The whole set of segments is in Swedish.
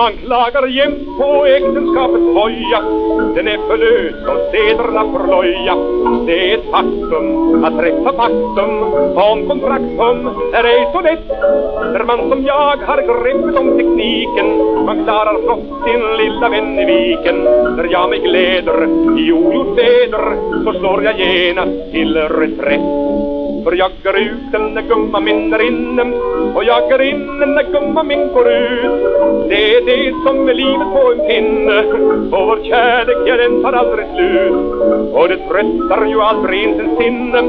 Man klagar jämt på äktenskapets hoja. Den är för lös och sederna för loja Det är ett faktum att träffa faktum. Om kontraktum är ej så lätt. När man som jag har greppet om tekniken Man klarar flott sin lilla vän i viken. När jag mig gläder i ogjort väder Så slår jag genast till reträtt för jag går ut när gumman min är inne Och jag går in när gumman min går ut. Det är det som är livet på en pinne Och vår kärlek, ja den tar aldrig slut. Och det tröttar ju aldrig ens en sinne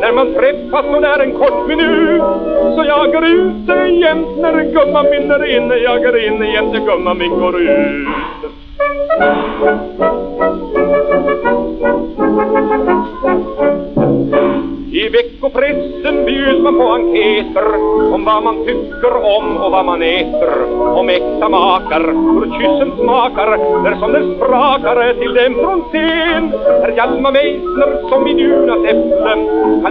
När man träffas så där en kort minut Så jag går ut jämt när gumman min är inne Jag går in jämt när gumman min går ut. Veckopressen man på enkäter om vad man tycker om och vad man äter. Om äkta makar, hur kyssen smakar, när som den sprakar till dem från scen. Herr Hjalmar Meissner som i Dunas äpplen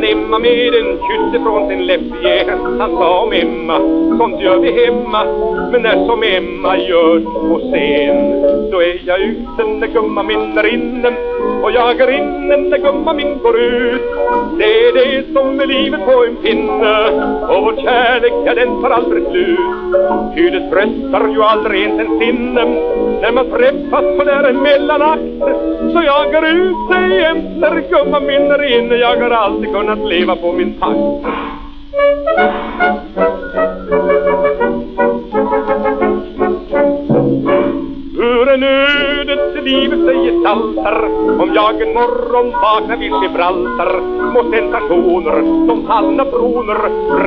han Emma med en kyss ifrån sin läpp igen. Han sa om Emma, sånt gör vi hemma, men när som Emma görs på scen, då är jag ute när gumman min är inne och jag är inne när gumman min går ut. Det är det som är livet på en pinne och vår kärlek, ja den tar aldrig slut. Ty det tröstar ju aldrig ens en sinne när man träffas så där en mellanakt. Så jag går ut jämt när gumman min är inne, jag har alltid kunnat leva på min takt. Livet sig gestaltar Om jag en morgon vaknar vid Gibraltar. Må sensationer som fallna broner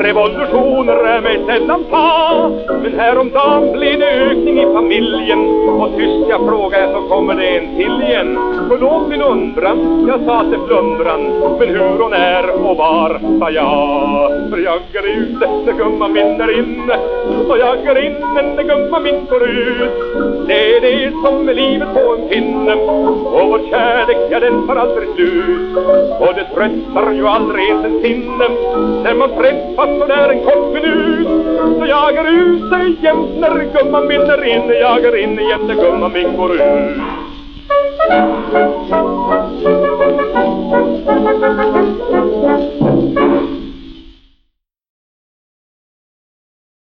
Revolutioner är mig sällan ta Men häromdagen blev det ökning i familjen Och tyst jag frågar så kommer det en till igen. Förlåt min undran, jag sa till flundran Men hur hon är och var, sa jag. För jag är ute när gumman min är inne Och jag är inne när gumman min går ut. Det som är livet på en pinne. Och vår kärlek, ja den tar aldrig slut. Och det tröttar ju aldrig ens en sinne När man träffas så där en kort minut Så jag är ute jämt när gumman min är inne Jag är inne jämt när gumman min går ut.